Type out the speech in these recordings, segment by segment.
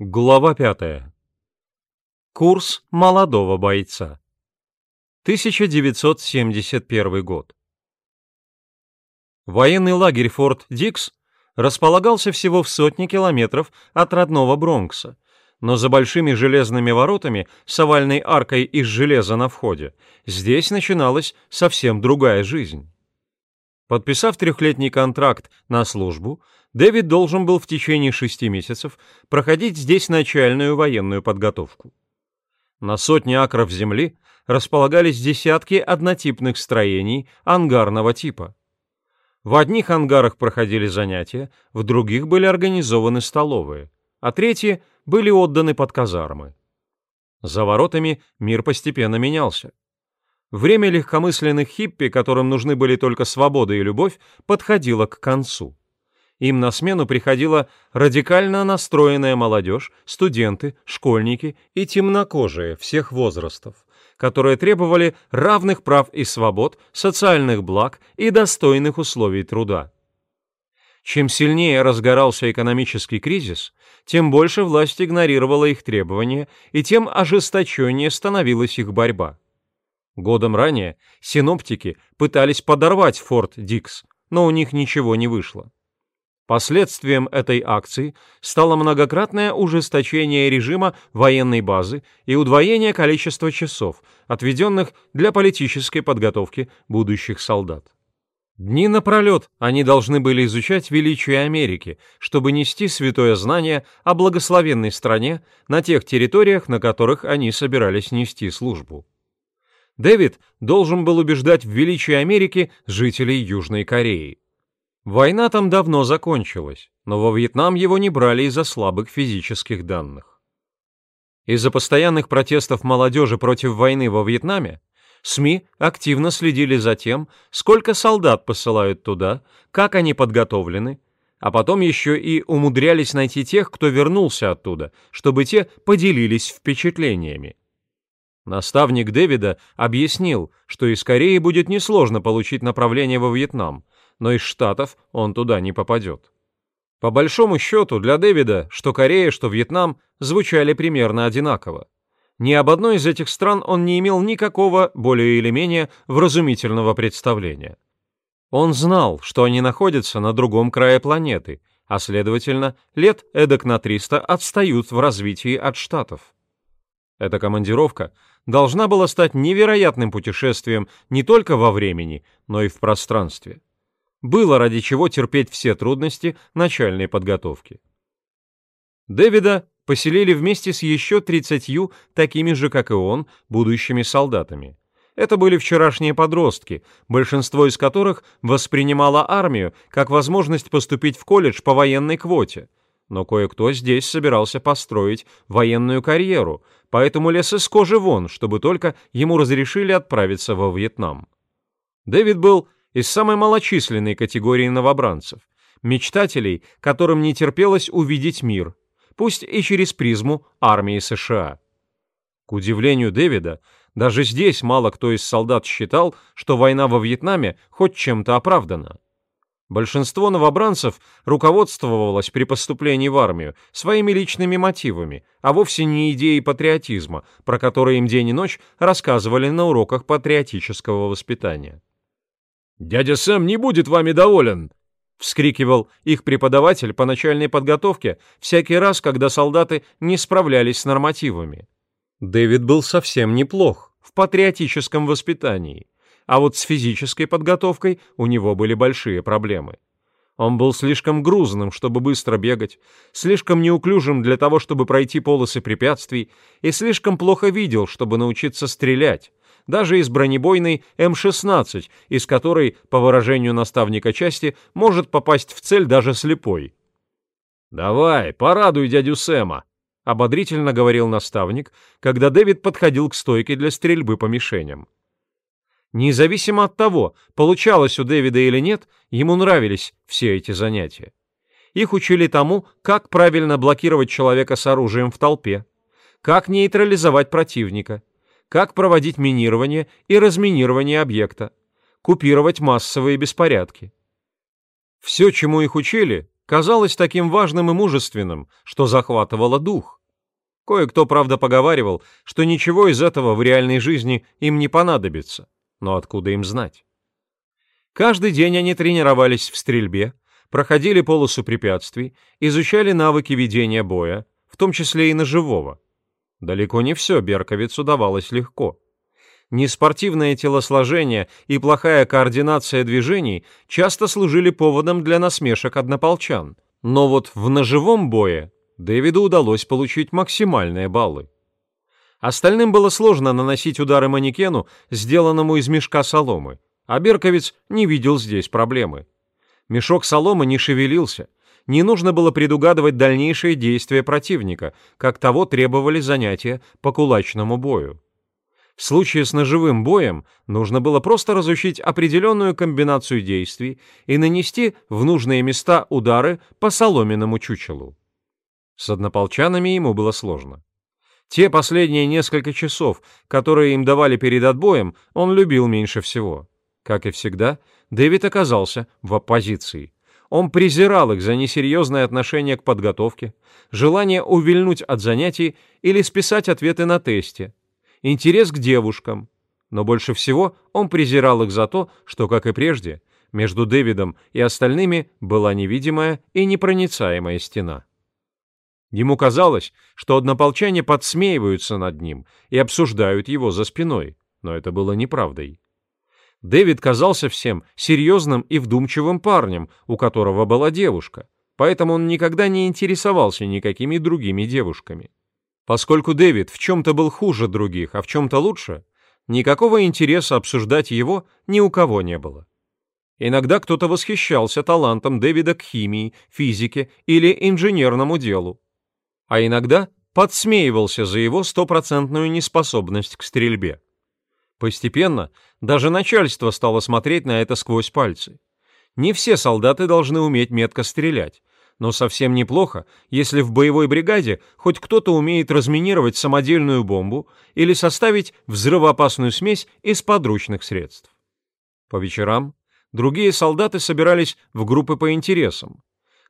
Глава пятая. Курс молодого бойца. 1971 год. Военный лагерь Форт Дикс располагался всего в сотне километров от родного Бронкса, но за большими железными воротами с овальной аркой из железа на входе здесь начиналась совсем другая жизнь. Подписав трехлетний контракт на службу, Дэвид должен был в течение шести месяцев проходить здесь начальную военную подготовку. На сотни акров земли располагались десятки однотипных строений ангарного типа. В одних ангарах проходили занятия, в других были организованы столовые, а третьи были отданы под казармы. За воротами мир постепенно менялся. Время легкомысленных хиппи, которым нужны были только свобода и любовь, подходило к концу. Им на смену приходила радикально настроенная молодежь, студенты, школьники и темнокожие всех возрастов, которые требовали равных прав и свобод, социальных благ и достойных условий труда. Чем сильнее разгорался экономический кризис, тем больше власть игнорировала их требования и тем ожесточеннее становилась их борьба. Годом ранее синоптики пытались подорвать форт Дикс, но у них ничего не вышло. Последствием этой акции стало многократное ужесточение режима военной базы и удвоение количества часов, отведенных для политической подготовки будущих солдат. Дни напролет они должны были изучать величие Америки, чтобы нести святое знание о благословенной стране на тех территориях, на которых они собирались нести службу. Дэвид должен был убеждать в величии Америки жителей Южной Кореи. Война там давно закончилась, но во Вьетнам его не брали из-за слабых физических данных. Из-за постоянных протестов молодежи против войны во Вьетнаме СМИ активно следили за тем, сколько солдат посылают туда, как они подготовлены, а потом еще и умудрялись найти тех, кто вернулся оттуда, чтобы те поделились впечатлениями. Наставник Дэвида объяснил, что из Кореи будет несложно получить направление во Вьетнам, но из Штатов он туда не попадет. По большому счету, для Дэвида, что Корея, что Вьетнам звучали примерно одинаково. Ни об одной из этих стран он не имел никакого, более или менее, вразумительного представления. Он знал, что они находятся на другом крае планеты, а, следовательно, лет эдак на 300 отстают в развитии от Штатов. Эта командировка должна была стать невероятным путешествием не только во времени, но и в пространстве. Было ради чего терпеть все трудности начальной подготовки. Дэвида поселили вместе с еще тридцатью такими же, как и он, будущими солдатами. Это были вчерашние подростки, большинство из которых воспринимало армию как возможность поступить в колледж по военной квоте, но кое-кто здесь собирался построить военную карьеру, поэтому лез из кожи вон, чтобы только ему разрешили отправиться во Вьетнам. Дэвид был из самой малочисленной категории новобранцев, мечтателей, которым не терпелось увидеть мир, пусть и через призму армии США. К удивлению Дэвида, даже здесь мало кто из солдат считал, что война во Вьетнаме хоть чем-то оправдана. Большинство новобранцев руководствовалось при поступлении в армию своими личными мотивами, а вовсе не идеей патриотизма, про которые им день и ночь рассказывали на уроках патриотического воспитания. «Дядя Сэм не будет вами доволен!» — вскрикивал их преподаватель по начальной подготовке всякий раз, когда солдаты не справлялись с нормативами. Дэвид был совсем неплох в патриотическом воспитании — а вот с физической подготовкой у него были большие проблемы. Он был слишком грузным, чтобы быстро бегать, слишком неуклюжим для того, чтобы пройти полосы препятствий, и слишком плохо видел, чтобы научиться стрелять, даже из бронебойной М-16, из которой, по выражению наставника части, может попасть в цель даже слепой. «Давай, порадуй дядю Сэма», — ободрительно говорил наставник, когда Дэвид подходил к стойке для стрельбы по мишеням. Независимо от того, получалось у Дэвида или нет, ему нравились все эти занятия. Их учили тому, как правильно блокировать человека с оружием в толпе, как нейтрализовать противника, как проводить минирование и разминирование объекта, купировать массовые беспорядки. Все, чему их учили, казалось таким важным и мужественным, что захватывало дух. Кое-кто, правда, поговаривал, что ничего из этого в реальной жизни им не понадобится, но откуда им знать? Каждый день они тренировались в стрельбе, проходили полосу препятствий, изучали навыки ведения боя, в том числе и ножевого. Далеко не все Берковицу давалось легко. Неспортивное телосложение и плохая координация движений часто служили поводом для насмешек однополчан. Но вот в ножевом бое Дэвиду удалось получить максимальные баллы. Остальным было сложно наносить удары манекену, сделанному из мешка соломы, а Берковиц не видел здесь проблемы. Мешок соломы не шевелился, не нужно было предугадывать дальнейшие действия противника, как того требовали занятия по кулачному бою. В случае с ножевым боем нужно было просто разучить определенную комбинацию действий и нанести в нужные места удары по соломенному чучелу. С однополчанами ему было сложно. Те последние несколько часов, которые им давали перед отбоем, он любил меньше всего. Как и всегда, Дэвид оказался в оппозиции. Он презирал их за несерьезное отношение к подготовке, желание увильнуть от занятий или списать ответы на тесте, интерес к девушкам. Но больше всего он презирал их за то, что, как и прежде, между Дэвидом и остальными была невидимая и непроницаемая стена. Ему казалось, что однополчане подсмеиваются над ним и обсуждают его за спиной, но это было неправдой. Дэвид казался всем серьезным и вдумчивым парнем, у которого была девушка, поэтому он никогда не интересовался никакими другими девушками. Поскольку Дэвид в чем-то был хуже других, а в чем-то лучше, никакого интереса обсуждать его ни у кого не было. Иногда кто-то восхищался талантом Дэвида к химии, физике или инженерному делу, а иногда подсмеивался за его стопроцентную неспособность к стрельбе. Постепенно даже начальство стало смотреть на это сквозь пальцы. Не все солдаты должны уметь метко стрелять, но совсем неплохо, если в боевой бригаде хоть кто-то умеет разминировать самодельную бомбу или составить взрывоопасную смесь из подручных средств. По вечерам другие солдаты собирались в группы по интересам.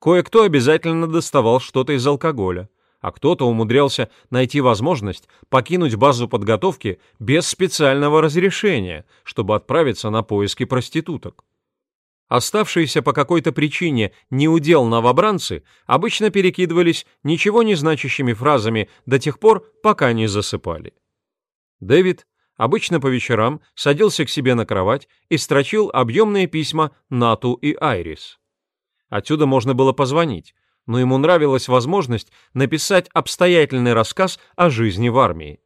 Кое-кто обязательно доставал что-то из алкоголя, а кто-то умудрялся найти возможность покинуть базу подготовки без специального разрешения, чтобы отправиться на поиски проституток. Оставшиеся по какой-то причине неудел новобранцы обычно перекидывались ничего не значащими фразами до тех пор, пока не засыпали. Дэвид обычно по вечерам садился к себе на кровать и строчил объемные письма Нату и Айрис. Отсюда можно было позвонить, но ему нравилась возможность написать обстоятельный рассказ о жизни в армии.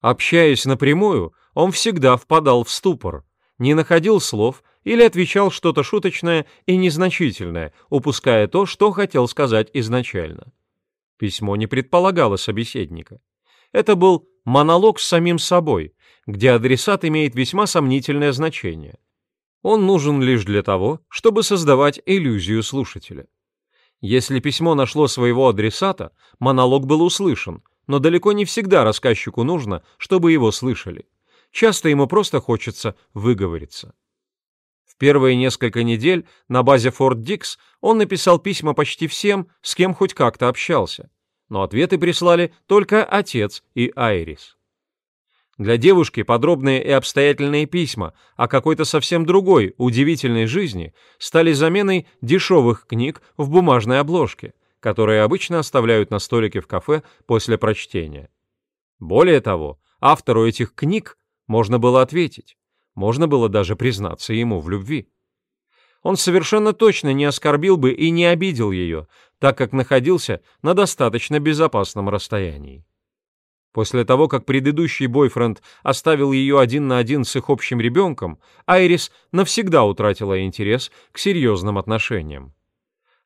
Общаясь напрямую, он всегда впадал в ступор, не находил слов или отвечал что-то шуточное и незначительное, упуская то, что хотел сказать изначально. Письмо не предполагало собеседника. Это был монолог с самим собой, где адресат имеет весьма сомнительное значение. Он нужен лишь для того, чтобы создавать иллюзию слушателя. Если письмо нашло своего адресата, монолог был услышан, но далеко не всегда рассказчику нужно, чтобы его слышали. Часто ему просто хочется выговориться. В первые несколько недель на базе Форт Дикс он написал письма почти всем, с кем хоть как-то общался, но ответы прислали только отец и Айрис. Для девушки подробные и обстоятельные письма о какой-то совсем другой, удивительной жизни стали заменой дешевых книг в бумажной обложке, которые обычно оставляют на столике в кафе после прочтения. Более того, автору этих книг можно было ответить, можно было даже признаться ему в любви. Он совершенно точно не оскорбил бы и не обидел ее, так как находился на достаточно безопасном расстоянии. После того, как предыдущий бойфренд оставил ее один на один с их общим ребенком, Айрис навсегда утратила интерес к серьезным отношениям.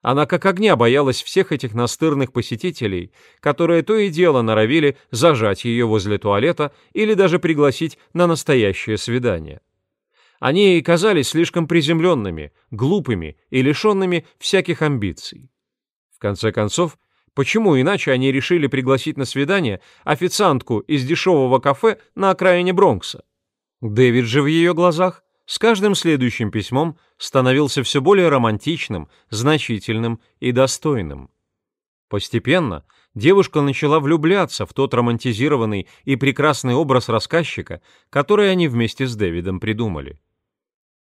Она как огня боялась всех этих настырных посетителей, которые то и дело норовили зажать ее возле туалета или даже пригласить на настоящее свидание. Они ей казались слишком приземленными, глупыми и лишенными всяких амбиций. В конце концов, Почему иначе они решили пригласить на свидание официантку из дешевого кафе на окраине Бронкса? Дэвид же в ее глазах с каждым следующим письмом становился все более романтичным, значительным и достойным. Постепенно девушка начала влюбляться в тот романтизированный и прекрасный образ рассказчика, который они вместе с Дэвидом придумали.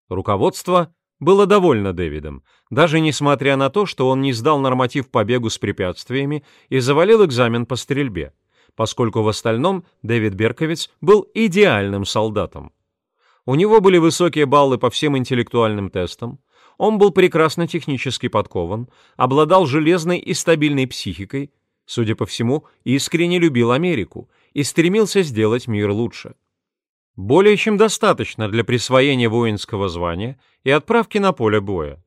Руководство было довольно Дэвидом, даже несмотря на то, что он не сдал норматив по бегу с препятствиями и завалил экзамен по стрельбе, поскольку в остальном Дэвид Берковиц был идеальным солдатом. У него были высокие баллы по всем интеллектуальным тестам, он был прекрасно технически подкован, обладал железной и стабильной психикой, судя по всему, искренне любил Америку и стремился сделать мир лучше. Более чем достаточно для присвоения воинского звания и отправки на поле боя.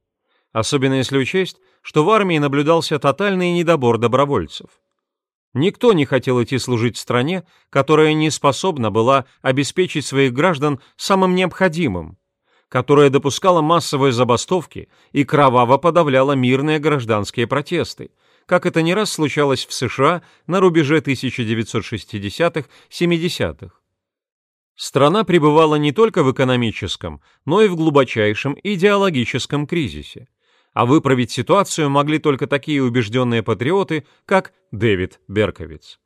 Особенно если учесть, что в армии наблюдался тотальный недобор добровольцев. Никто не хотел идти служить стране, которая не способна была обеспечить своих граждан самым необходимым, которая допускала массовые забастовки и кроваво подавляла мирные гражданские протесты, как это не раз случалось в США на рубеже 1960-70-х. Страна пребывала не только в экономическом, но и в глубочайшем идеологическом кризисе, а выправить ситуацию могли только такие убежденные патриоты, как Дэвид Берковиц.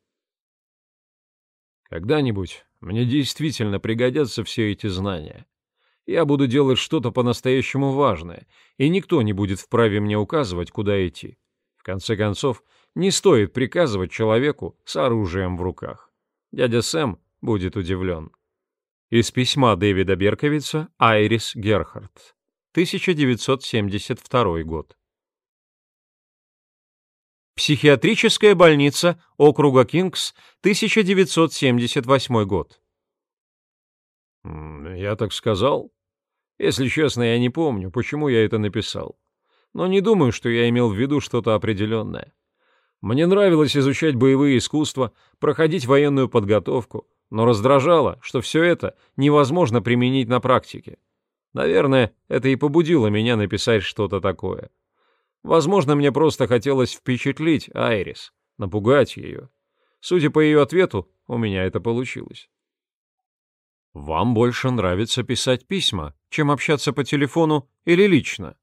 Когда-нибудь мне действительно пригодятся все эти знания. Я буду делать что-то по-настоящему важное, и никто не будет вправе мне указывать, куда идти. В конце концов, не стоит приказывать человеку с оружием в руках. Дядя Сэм будет удивлен. Из письма Дэвида Берковица Айрис Герхард. 1972 год. Психиатрическая больница округа Кингс, 1978 год. Я так сказал? Если честно, я не помню, почему я это написал. Но не думаю, что я имел в виду что-то определенное. Мне нравилось изучать боевые искусства, проходить военную подготовку, но раздражало, что все это невозможно применить на практике. Наверное, это и побудило меня написать что-то такое. Возможно, мне просто хотелось впечатлить Айрис, напугать ее. Судя по ее ответу, у меня это получилось. Вам больше нравится писать письма, чем общаться по телефону или лично?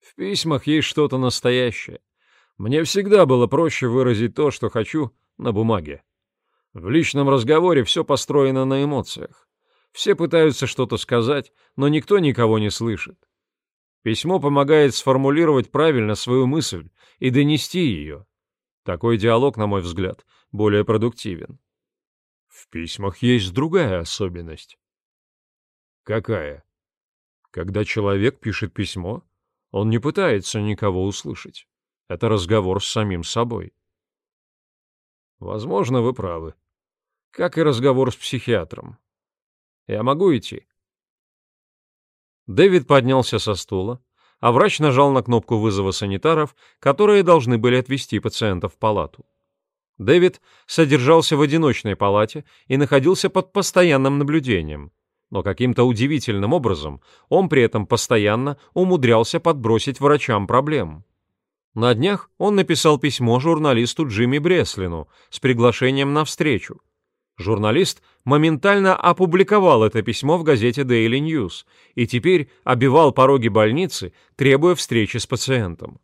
В письмах есть что-то настоящее. Мне всегда было проще выразить то, что хочу, на бумаге. В личном разговоре все построено на эмоциях. Все пытаются что-то сказать, но никто никого не слышит. Письмо помогает сформулировать правильно свою мысль и донести ее. Такой диалог, на мой взгляд, более продуктивен. В письмах есть другая особенность. Какая? Когда человек пишет письмо, он не пытается никого услышать. Это разговор с самим собой. Возможно, вы правы. Как и разговор с психиатром. Я могу идти?» Дэвид поднялся со стула, а врач нажал на кнопку вызова санитаров, которые должны были отвезти пациента в палату. Дэвид содержался в одиночной палате и находился под постоянным наблюдением, но каким-то удивительным образом он при этом постоянно умудрялся подбросить врачам проблем. На днях он написал письмо журналисту Джимми Бреслину с приглашением на встречу, Журналист моментально опубликовал это письмо в газете Daily News и теперь обивал пороги больницы, требуя встречи с пациентом.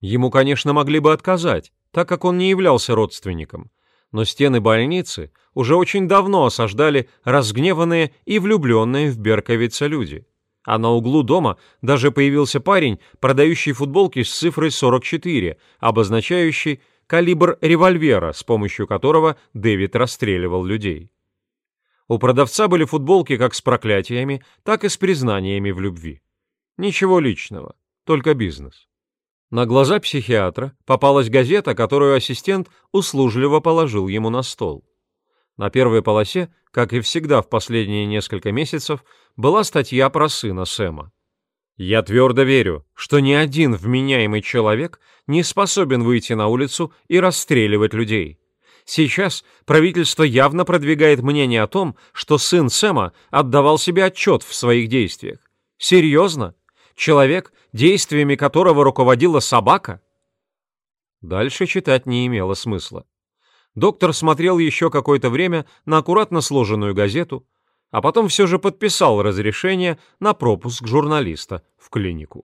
Ему, конечно, могли бы отказать, так как он не являлся родственником, но стены больницы уже очень давно осаждали разгневанные и влюбленные в Берковица люди. А на углу дома даже появился парень, продающий футболки с цифрой 44, обозначающий калибр револьвера, с помощью которого Дэвид расстреливал людей. У продавца были футболки как с проклятиями, так и с признаниями в любви. Ничего личного, только бизнес. На глаза психиатра попалась газета, которую ассистент услужливо положил ему на стол. На первой полосе, как и всегда в последние несколько месяцев, была статья про сына Сэма. Я твердо верю, что ни один вменяемый человек не способен выйти на улицу и расстреливать людей. Сейчас правительство явно продвигает мнение о том, что сын Сэма отдавал себе отчет в своих действиях. Серьезно? Человек, действиями которого руководила собака? Дальше читать не имело смысла. Доктор смотрел еще какое-то время на аккуратно сложенную газету, а потом все же подписал разрешение на пропуск журналиста в клинику.